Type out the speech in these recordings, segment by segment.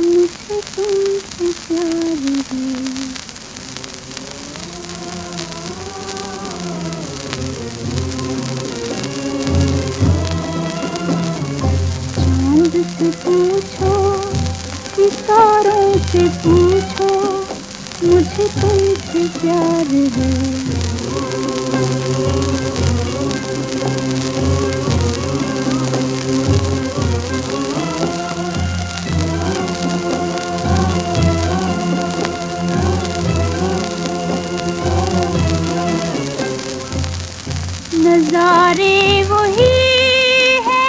मुझे तुमसे प्यार है। से पूछो सितारों से पूछो मुझे तुमसे प्यार है नजारे वही है,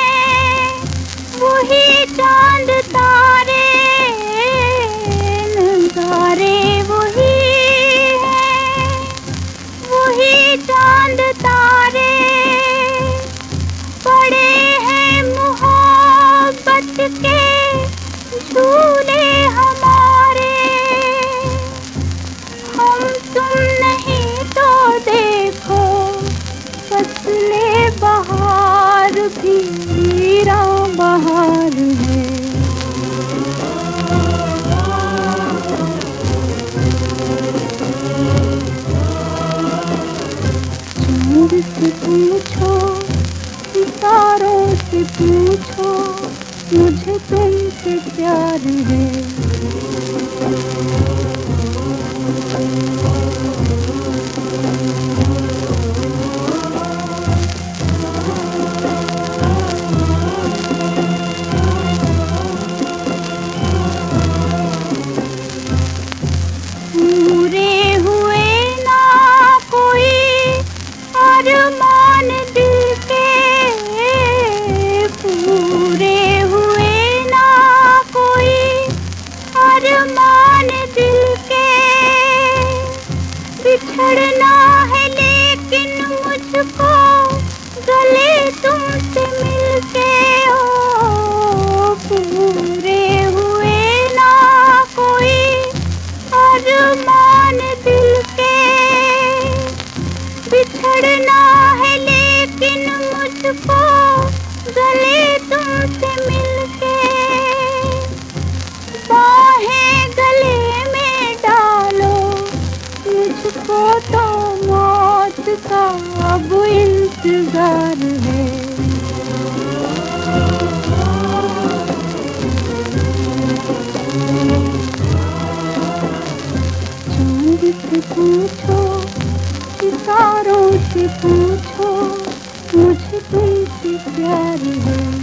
वही चाँद तारे, नजारे वही है, वही चाँद तारे। पड़े हैं मोहब्बत के झूले है। पूछो सितारों से पूछो मुझे तुमसे प्यार बिछड़ना है लेकिन मुझको गले तुमसे मिलके पूरे हुए ना कोई अरमान दिल के। बिछड़ना है लेकिन मुझको गले तुमसे मिलके अब इंतज़ार है। चाँद से पूछो सितारों से पूछो मुझे तुमसे प्यार है।